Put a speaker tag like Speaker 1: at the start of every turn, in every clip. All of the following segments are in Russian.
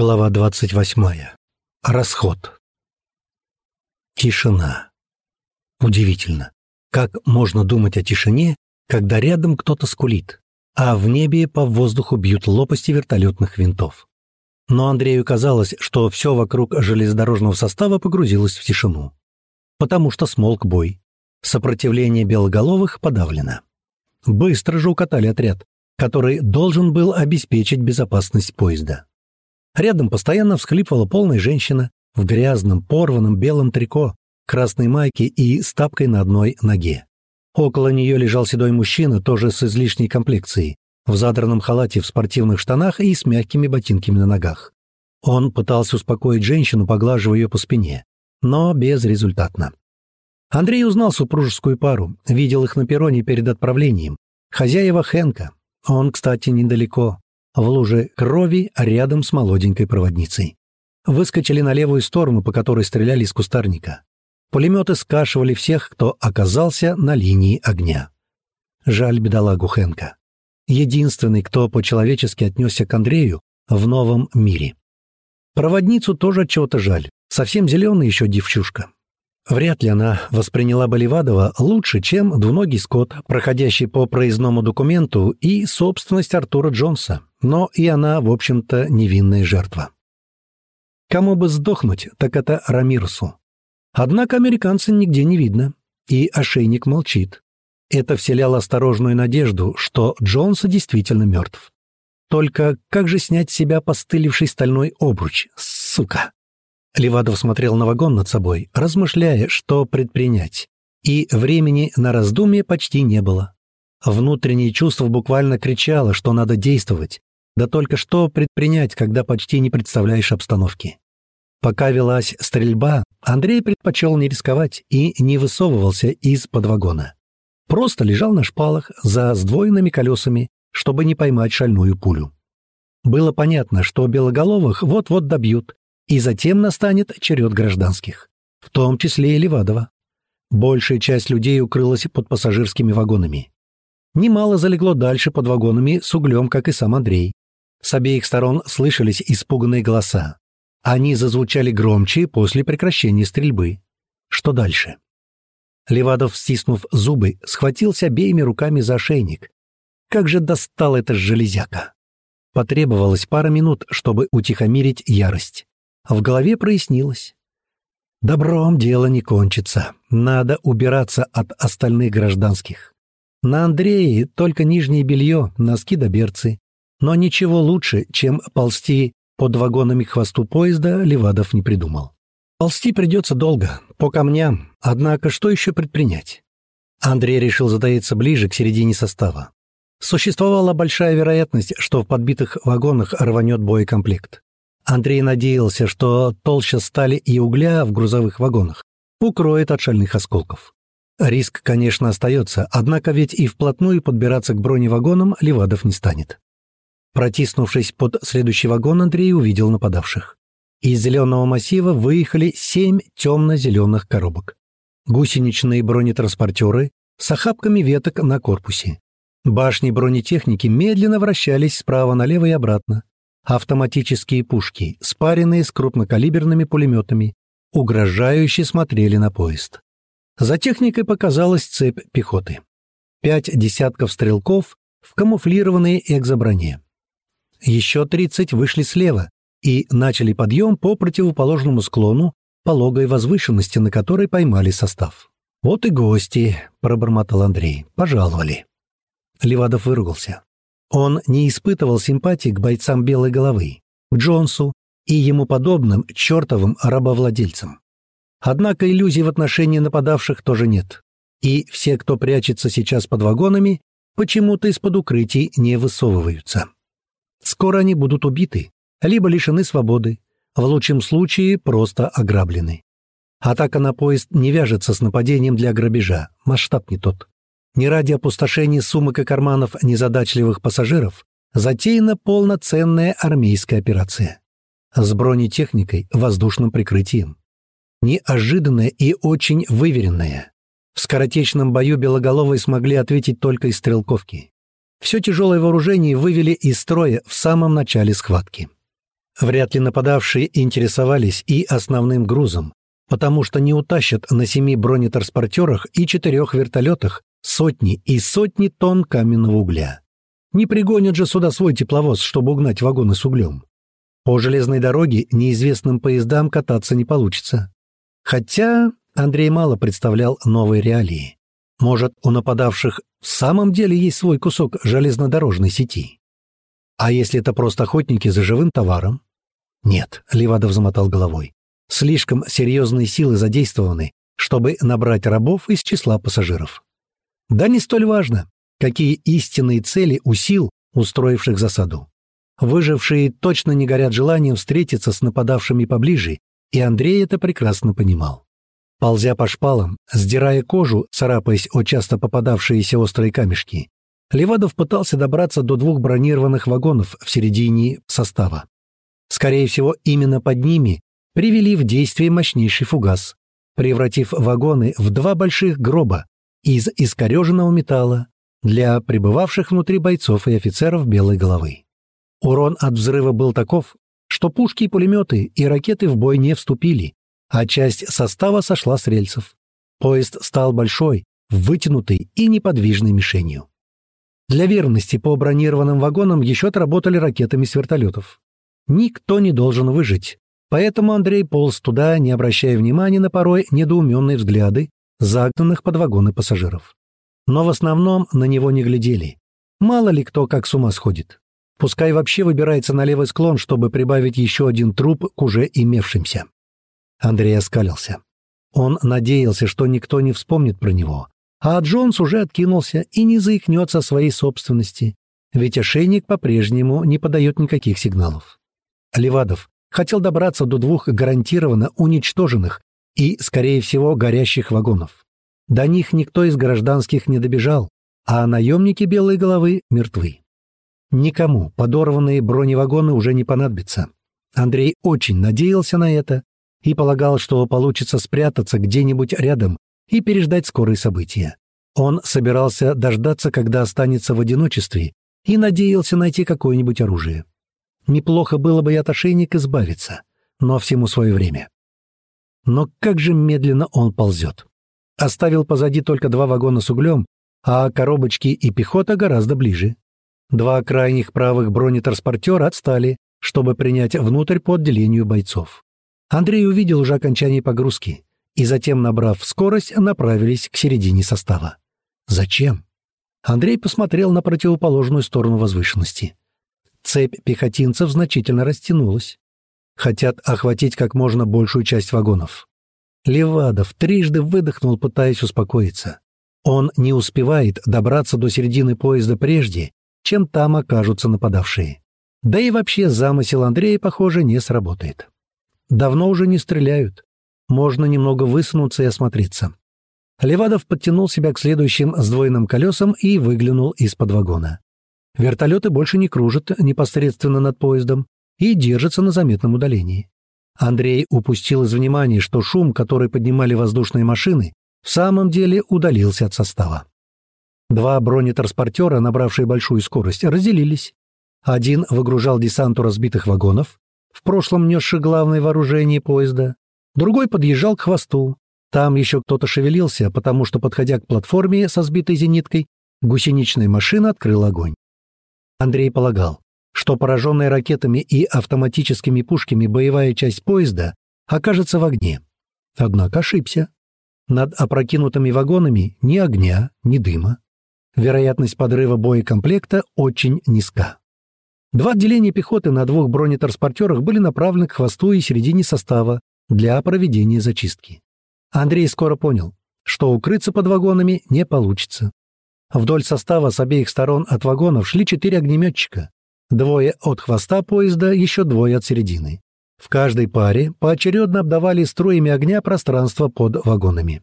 Speaker 1: Глава 28. Расход. Тишина. Удивительно, как можно думать о тишине, когда рядом кто-то скулит, а в небе по воздуху бьют лопасти вертолетных винтов. Но Андрею казалось, что все вокруг железнодорожного состава погрузилось в тишину. Потому что смолк бой. Сопротивление белоголовых подавлено. Быстро же укатали отряд, который должен был обеспечить безопасность поезда. Рядом постоянно всхлипывала полная женщина в грязном, порванном белом трико, красной майке и с тапкой на одной ноге. Около нее лежал седой мужчина, тоже с излишней комплекцией, в задранном халате в спортивных штанах и с мягкими ботинками на ногах. Он пытался успокоить женщину, поглаживая ее по спине, но безрезультатно. Андрей узнал супружескую пару, видел их на перроне перед отправлением. Хозяева Хенка. Он, кстати, недалеко в луже крови рядом с молоденькой проводницей. Выскочили на левую сторону, по которой стреляли из кустарника. Пулеметы скашивали всех, кто оказался на линии огня. Жаль бедолагу Хенка. Единственный, кто по-человечески отнесся к Андрею в новом мире. Проводницу тоже чего-то жаль. Совсем зеленая еще девчушка. Вряд ли она восприняла Боливадова лучше, чем двуногий скот, проходящий по проездному документу, и собственность Артура Джонса, но и она, в общем-то, невинная жертва. Кому бы сдохнуть, так это Рамирусу. Однако американца нигде не видно, и ошейник молчит. Это вселяло осторожную надежду, что Джонса действительно мертв. Только как же снять с себя постыливший стальной обруч, сука? Левадов смотрел на вагон над собой, размышляя, что предпринять. И времени на раздумье почти не было. Внутреннее чувство буквально кричало, что надо действовать. Да только что предпринять, когда почти не представляешь обстановки. Пока велась стрельба, Андрей предпочел не рисковать и не высовывался из-под вагона. Просто лежал на шпалах за сдвоенными колесами, чтобы не поймать шальную пулю. Было понятно, что белоголовых вот-вот добьют, и затем настанет черед гражданских, в том числе и Левадова. Большая часть людей укрылась под пассажирскими вагонами. Немало залегло дальше под вагонами с углем, как и сам Андрей. С обеих сторон слышались испуганные голоса. Они зазвучали громче после прекращения стрельбы. Что дальше? Левадов, стиснув зубы, схватился обеими руками за ошейник. Как же достал эта железяка! Потребовалось пара минут, чтобы утихомирить ярость. В голове прояснилось. Добром дело не кончится. Надо убираться от остальных гражданских. На Андрее только нижнее белье, носки да берцы. Но ничего лучше, чем ползти под вагонами к хвосту поезда, Левадов не придумал. Ползти придется долго, по камням, однако что еще предпринять? Андрей решил затаиться ближе к середине состава. Существовала большая вероятность, что в подбитых вагонах рванет боекомплект. Андрей надеялся, что толща стали и угля в грузовых вагонах укроет от шальных осколков. Риск, конечно, остается, однако ведь и вплотную подбираться к броневагонам Левадов не станет. Протиснувшись под следующий вагон, Андрей увидел нападавших. Из зеленого массива выехали семь темно-зеленых коробок. Гусеничные бронетранспортеры с охапками веток на корпусе. Башни бронетехники медленно вращались справа налево и обратно. Автоматические пушки, спаренные с крупнокалиберными пулеметами, угрожающе смотрели на поезд. За техникой показалась цепь пехоты. Пять десятков стрелков в камуфлированной экзоброне. Еще тридцать вышли слева и начали подъем по противоположному склону пологой возвышенности, на которой поймали состав. «Вот и гости», — пробормотал Андрей, — «пожаловали». Левадов выругался. Он не испытывал симпатии к бойцам Белой головы, к Джонсу и ему подобным чертовым рабовладельцам. Однако иллюзий в отношении нападавших тоже нет. И все, кто прячется сейчас под вагонами, почему-то из-под укрытий не высовываются. Скоро они будут убиты, либо лишены свободы, в лучшем случае просто ограблены. Атака на поезд не вяжется с нападением для грабежа, масштаб не тот не ради опустошения сумок и карманов незадачливых пассажиров, затеяна полноценная армейская операция. С бронетехникой, воздушным прикрытием. Неожиданная и очень выверенная. В скоротечном бою белоголовые смогли ответить только из стрелковки. Все тяжелое вооружение вывели из строя в самом начале схватки. Вряд ли нападавшие интересовались и основным грузом, потому что не утащат на семи бронетранспортерах и четырех вертолетах сотни и сотни тонн каменного угля. Не пригонят же сюда свой тепловоз, чтобы угнать вагоны с углем. По железной дороге неизвестным поездам кататься не получится. Хотя Андрей мало представлял новой реалии. Может, у нападавших в самом деле есть свой кусок железнодорожной сети? А если это просто охотники за живым товаром? Нет, Левадов замотал головой. Слишком серьезные силы задействованы, чтобы набрать рабов из числа пассажиров. Да не столь важно, какие истинные цели у сил, устроивших засаду. Выжившие точно не горят желанием встретиться с нападавшими поближе, и Андрей это прекрасно понимал. Ползя по шпалам, сдирая кожу, царапаясь о часто попадавшиеся острые камешки, Левадов пытался добраться до двух бронированных вагонов в середине состава. Скорее всего, именно под ними привели в действие мощнейший фугас, превратив вагоны в два больших гроба из искореженного металла для пребывавших внутри бойцов и офицеров белой головы. Урон от взрыва был таков, что пушки и пулеметы и ракеты в бой не вступили, а часть состава сошла с рельсов. Поезд стал большой, вытянутой и неподвижной мишенью. Для верности по бронированным вагонам еще отработали ракетами с вертолетов. Никто не должен выжить, поэтому Андрей полз туда, не обращая внимания на порой недоуменные взгляды загнанных под вагоны пассажиров. Но в основном на него не глядели. Мало ли кто как с ума сходит. Пускай вообще выбирается на левый склон, чтобы прибавить еще один труп к уже имевшимся. Андрей оскалился. Он надеялся, что никто не вспомнит про него. А Джонс уже откинулся и не заикнется о своей собственности, ведь ошейник по-прежнему не подает никаких сигналов. Левадов хотел добраться до двух гарантированно уничтоженных и, скорее всего, горящих вагонов. До них никто из гражданских не добежал, а наемники Белой головы мертвы. Никому подорванные броневагоны уже не понадобятся. Андрей очень надеялся на это и полагал, что получится спрятаться где-нибудь рядом и переждать скорые события. Он собирался дождаться, когда останется в одиночестве, и надеялся найти какое-нибудь оружие. Неплохо было бы и от ошейника избавиться, но всему свое время. Но как же медленно он ползет. Оставил позади только два вагона с углем, а коробочки и пехота гораздо ближе. Два крайних правых бронетранспортера отстали, чтобы принять внутрь по отделению бойцов. Андрей увидел уже окончание погрузки, и затем, набрав скорость, направились к середине состава. Зачем? Андрей посмотрел на противоположную сторону возвышенности. Цепь пехотинцев значительно растянулась. Хотят охватить как можно большую часть вагонов. Левадов трижды выдохнул, пытаясь успокоиться. Он не успевает добраться до середины поезда прежде, чем там окажутся нападавшие. Да и вообще замысел Андрея, похоже, не сработает. Давно уже не стреляют. Можно немного высунуться и осмотреться. Левадов подтянул себя к следующим сдвоенным колесам и выглянул из-под вагона. Вертолеты больше не кружат непосредственно над поездом и держатся на заметном удалении. Андрей упустил из внимания, что шум, который поднимали воздушные машины, в самом деле удалился от состава. Два бронетранспортера, набравшие большую скорость, разделились. Один выгружал десанту разбитых вагонов, в прошлом несший главное вооружение поезда, другой подъезжал к хвосту. Там еще кто-то шевелился, потому что, подходя к платформе со сбитой зениткой, гусеничная машина открыла огонь. Андрей полагал, что пораженная ракетами и автоматическими пушками боевая часть поезда окажется в огне. Однако ошибся. Над опрокинутыми вагонами ни огня, ни дыма вероятность подрыва боекомплекта очень низка. Два отделения пехоты на двух бронетранспортерах были направлены к хвосту и середине состава для проведения зачистки. Андрей скоро понял, что укрыться под вагонами не получится. Вдоль состава с обеих сторон от вагонов шли четыре огнеметчика. Двое от хвоста поезда, еще двое от середины. В каждой паре поочередно обдавали струями огня пространство под вагонами.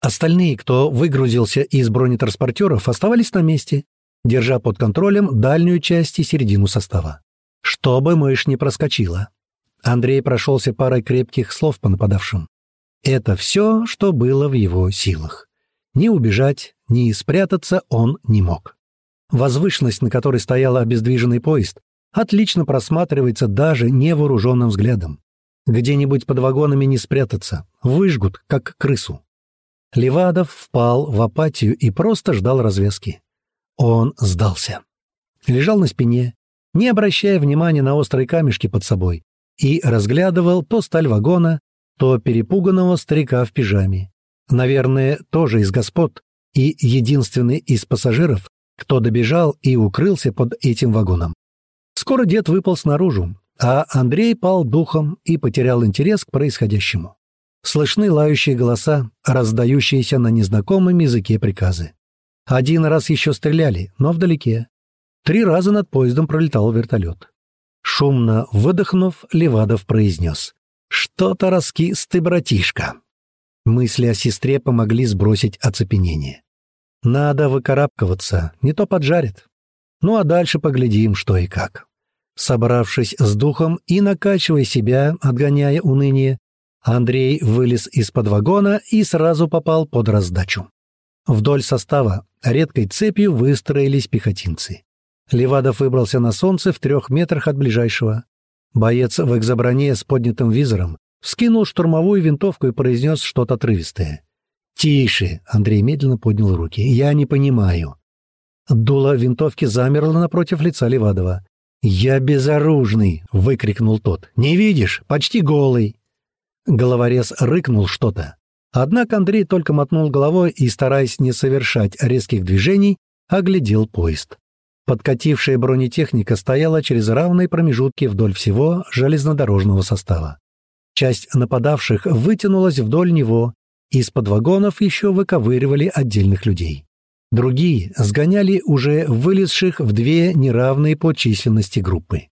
Speaker 1: Остальные, кто выгрузился из бронетранспортеров, оставались на месте, держа под контролем дальнюю часть и середину состава. Чтобы мышь не проскочила. Андрей прошелся парой крепких слов по нападавшим. Это все, что было в его силах. Ни убежать, ни спрятаться он не мог. Возвышенность, на которой стоял обездвиженный поезд, отлично просматривается даже невооруженным взглядом. Где-нибудь под вагонами не спрятаться, выжгут, как крысу. Левадов впал в апатию и просто ждал развязки. Он сдался. Лежал на спине, не обращая внимания на острые камешки под собой, и разглядывал то сталь вагона, то перепуганного старика в пижаме. Наверное, тоже из господ и единственный из пассажиров, кто добежал и укрылся под этим вагоном. Скоро дед выпал снаружи, а Андрей пал духом и потерял интерес к происходящему. Слышны лающие голоса, раздающиеся на незнакомом языке приказы. Один раз еще стреляли, но вдалеке. Три раза над поездом пролетал вертолет. Шумно выдохнув, Левадов произнес. «Что-то раскис ты, братишка!» Мысли о сестре помогли сбросить оцепенение. «Надо выкарабкиваться, не то поджарит. Ну а дальше поглядим, что и как». Собравшись с духом и накачивая себя, отгоняя уныние, Андрей вылез из-под вагона и сразу попал под раздачу. Вдоль состава редкой цепью выстроились пехотинцы. Левадов выбрался на солнце в трех метрах от ближайшего. Боец в экзоброне с поднятым визором вскинул штурмовую винтовку и произнес что-то отрывистое. «Тише!» — Андрей медленно поднял руки. «Я не понимаю». Дуло винтовки замерло напротив лица Левадова. «Я безоружный!» — выкрикнул тот. «Не видишь? Почти голый!» Головорез рыкнул что-то. Однако Андрей только мотнул головой и, стараясь не совершать резких движений, оглядел поезд. Подкатившая бронетехника стояла через равные промежутки вдоль всего железнодорожного состава. Часть нападавших вытянулась вдоль него, из-под вагонов еще выковыривали отдельных людей. Другие сгоняли уже вылезших в две неравные по численности группы.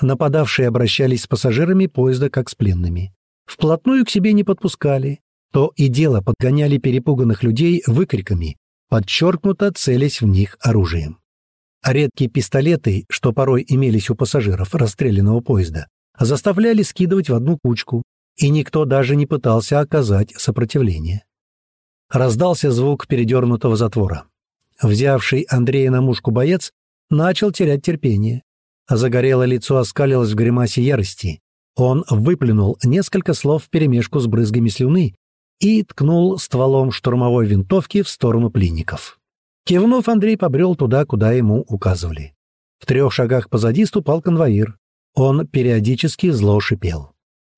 Speaker 1: Нападавшие обращались с пассажирами поезда как с пленными. Вплотную к себе не подпускали, то и дело подгоняли перепуганных людей выкриками, подчеркнуто целясь в них оружием. А редкие пистолеты, что порой имелись у пассажиров расстрелянного поезда, заставляли скидывать в одну кучку, и никто даже не пытался оказать сопротивление. Раздался звук передернутого затвора. Взявший Андрея на мушку боец начал терять терпение. Загорелое лицо оскалилось в гримасе ярости. Он выплюнул несколько слов вперемешку с брызгами слюны и ткнул стволом штурмовой винтовки в сторону пленников. Кивнув, Андрей побрел туда, куда ему указывали. В трех шагах позади ступал конвоир. Он периодически зло шипел.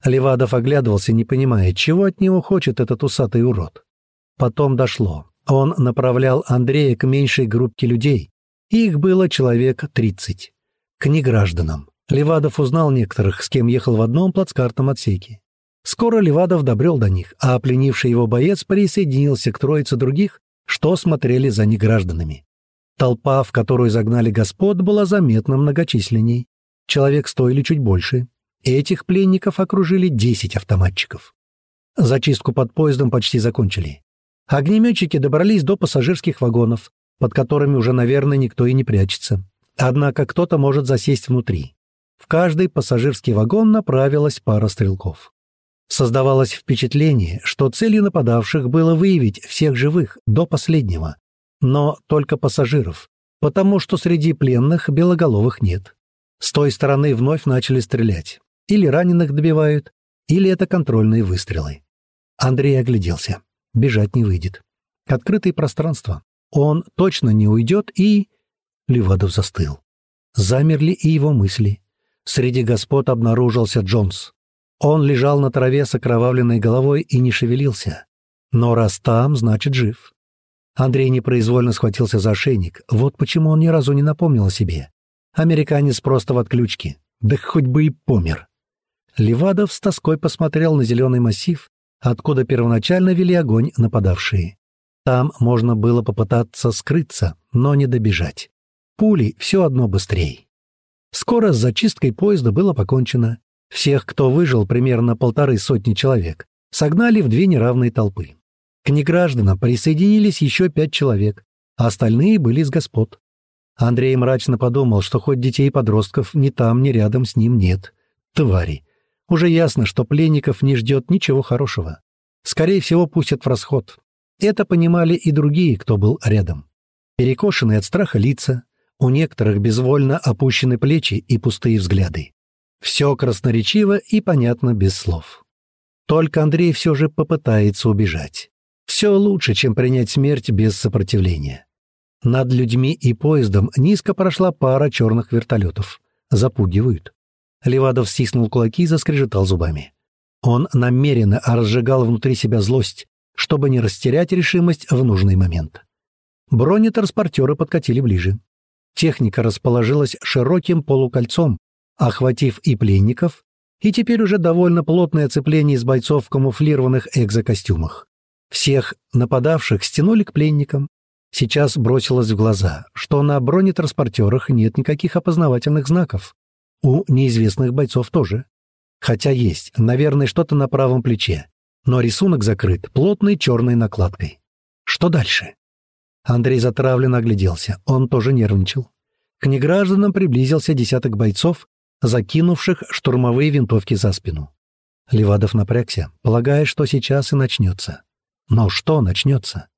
Speaker 1: Левадов оглядывался, не понимая, чего от него хочет этот усатый урод. Потом дошло. Он направлял Андрея к меньшей группке людей. Их было человек тридцать. К негражданам. Левадов узнал некоторых, с кем ехал в одном плацкартном отсеке. Скоро Левадов добрел до них, а пленивший его боец присоединился к троице других, что смотрели за негражданами. Толпа, в которую загнали господ, была заметно многочисленней. Человек сто или чуть больше. Этих пленников окружили десять автоматчиков. Зачистку под поездом почти закончили. Огнеметчики добрались до пассажирских вагонов, под которыми уже, наверное, никто и не прячется. Однако кто-то может засесть внутри. В каждый пассажирский вагон направилась пара стрелков. Создавалось впечатление, что целью нападавших было выявить всех живых до последнего, но только пассажиров, потому что среди пленных белоголовых нет. С той стороны вновь начали стрелять. Или раненых добивают, или это контрольные выстрелы. Андрей огляделся. Бежать не выйдет. Открытое пространство. Он точно не уйдет и... Левадов застыл. Замерли и его мысли. Среди господ обнаружился Джонс. Он лежал на траве с окровавленной головой и не шевелился. Но раз там, значит, жив. Андрей непроизвольно схватился за ошейник. Вот почему он ни разу не напомнил о себе. Американец просто в отключке. Да хоть бы и помер. Левадов с тоской посмотрел на зеленый массив, откуда первоначально вели огонь нападавшие. Там можно было попытаться скрыться, но не добежать. Пули все одно быстрее. Скоро с зачисткой поезда было покончено. Всех, кто выжил, примерно полторы сотни человек, согнали в две неравные толпы. К негражданам присоединились еще пять человек, а остальные были из господ. Андрей мрачно подумал, что хоть детей и подростков ни там, ни рядом с ним нет. Твари. Уже ясно, что пленников не ждет ничего хорошего. Скорее всего, пустят в расход. Это понимали и другие, кто был рядом. Перекошенные от страха лица, У некоторых безвольно опущены плечи и пустые взгляды. Все красноречиво и понятно без слов. Только Андрей все же попытается убежать. Все лучше, чем принять смерть без сопротивления. Над людьми и поездом низко прошла пара черных вертолетов. Запугивают. Левадов стиснул кулаки и заскрежетал зубами. Он намеренно разжигал внутри себя злость, чтобы не растерять решимость в нужный момент. Бронетранспортеры подкатили ближе. Техника расположилась широким полукольцом, охватив и пленников, и теперь уже довольно плотное оцепление из бойцов в камуфлированных экзокостюмах. Всех нападавших стянули к пленникам. Сейчас бросилось в глаза, что на бронетранспортерах нет никаких опознавательных знаков. У неизвестных бойцов тоже. Хотя есть, наверное, что-то на правом плече. Но рисунок закрыт плотной черной накладкой. Что дальше? Андрей затравленно огляделся. Он тоже нервничал. К негражданам приблизился десяток бойцов, закинувших штурмовые винтовки за спину. Левадов напрягся, полагая, что сейчас и начнется. Но что начнется?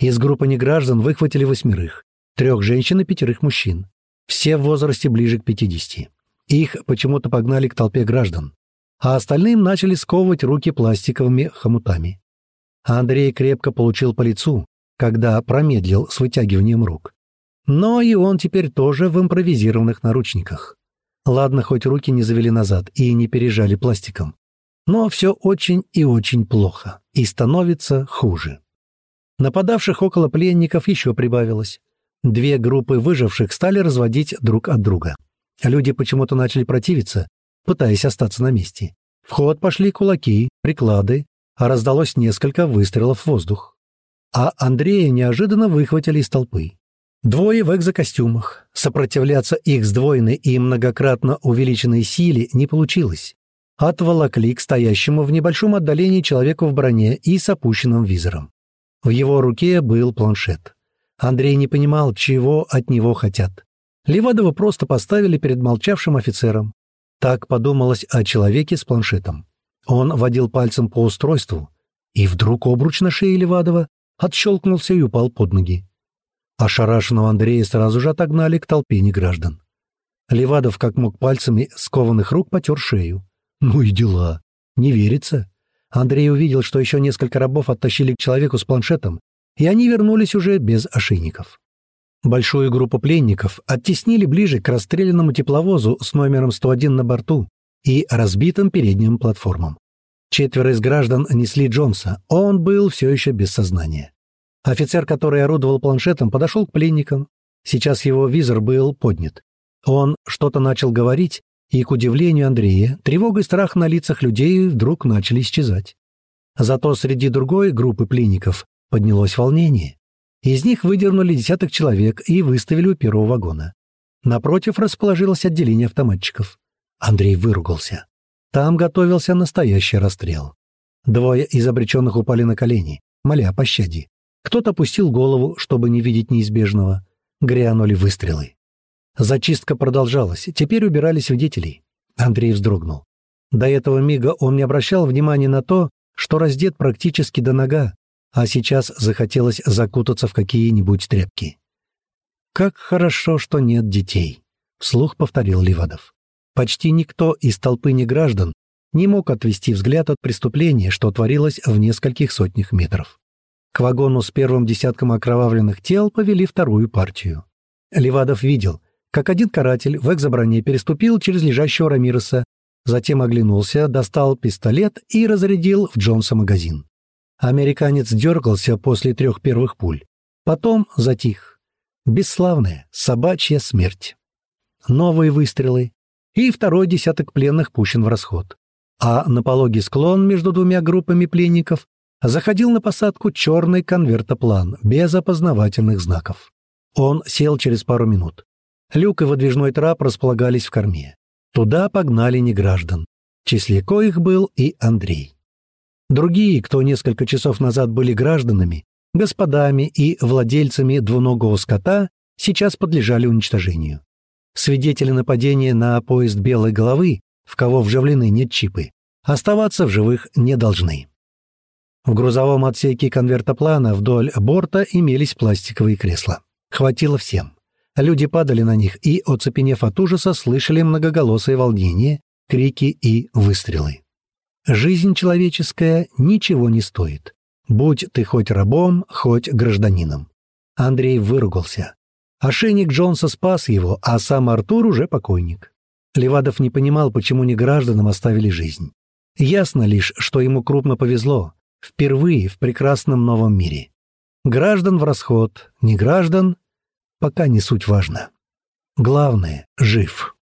Speaker 1: Из группы неграждан выхватили восьмерых, трех женщин и пятерых мужчин. Все в возрасте ближе к 50. Их почему-то погнали к толпе граждан, а остальным начали сковывать руки пластиковыми хомутами. Андрей крепко получил по лицу, когда промедлил с вытягиванием рук. Но и он теперь тоже в импровизированных наручниках. Ладно, хоть руки не завели назад и не пережали пластиком. Но все очень и очень плохо, и становится хуже. Нападавших около пленников еще прибавилось. Две группы выживших стали разводить друг от друга. Люди почему-то начали противиться, пытаясь остаться на месте. В ход пошли кулаки, приклады, а раздалось несколько выстрелов в воздух. А Андрея неожиданно выхватили из толпы. Двое в экзокостюмах. Сопротивляться их сдвоенной и многократно увеличенной силе не получилось отволокли к стоящему в небольшом отдалении человеку в броне и с опущенным визором. В его руке был планшет. Андрей не понимал, чего от него хотят. Левадова просто поставили перед молчавшим офицером. Так подумалось о человеке с планшетом. Он водил пальцем по устройству, и вдруг обруч на шее Левадова отщелкнулся и упал под ноги. Ошарашенного Андрея сразу же отогнали к толпе неграждан. Левадов, как мог пальцами скованных рук, потер шею. Ну и дела. Не верится. Андрей увидел, что еще несколько рабов оттащили к человеку с планшетом, и они вернулись уже без ошейников. Большую группу пленников оттеснили ближе к расстрелянному тепловозу с номером 101 на борту и разбитым передним платформам. Четверо из граждан несли Джонса, он был все еще без сознания. Офицер, который орудовал планшетом, подошел к пленникам. Сейчас его визор был поднят. Он что-то начал говорить, и, к удивлению Андрея, тревога и страх на лицах людей вдруг начали исчезать. Зато среди другой группы пленников поднялось волнение. Из них выдернули десяток человек и выставили у первого вагона. Напротив расположилось отделение автоматчиков. Андрей выругался. Там готовился настоящий расстрел. Двое из обреченных упали на колени, моля о пощаде. Кто-то опустил голову, чтобы не видеть неизбежного. Грянули выстрелы. Зачистка продолжалась, теперь убирали свидетелей. Андрей вздрогнул. До этого мига он не обращал внимания на то, что раздет практически до нога, а сейчас захотелось закутаться в какие-нибудь тряпки. «Как хорошо, что нет детей», — вслух повторил Ливадов. Почти никто из толпы неграждан не мог отвести взгляд от преступления, что творилось в нескольких сотнях метров. К вагону с первым десятком окровавленных тел повели вторую партию. Ливадов видел, как один каратель в экзоброне переступил через лежащего Рамиреса, затем оглянулся, достал пистолет и разрядил в Джонса магазин. Американец дергался после трех первых пуль. Потом затих. Бесславная собачья смерть. Новые выстрелы. И второй десяток пленных пущен в расход. А на пологий склон между двумя группами пленников заходил на посадку черный конвертоплан без опознавательных знаков. Он сел через пару минут. Люк и выдвижной трап располагались в корме. Туда погнали неграждан, в числе коих был и Андрей. Другие, кто несколько часов назад были гражданами, господами и владельцами двуногого скота, сейчас подлежали уничтожению. Свидетели нападения на поезд белой головы, в кого вживлены нет чипы, оставаться в живых не должны. В грузовом отсеке конвертоплана вдоль борта имелись пластиковые кресла. Хватило всем. Люди падали на них и, оцепенев от ужаса, слышали многоголосое волнение, крики и выстрелы. Жизнь человеческая ничего не стоит. Будь ты хоть рабом, хоть гражданином. Андрей выругался. Ошейник Джонса спас его, а сам Артур уже покойник. Левадов не понимал, почему не гражданам оставили жизнь. Ясно лишь, что ему крупно повезло. Впервые в прекрасном новом мире. Граждан в расход, не граждан, пока не суть важно. Главное — жив.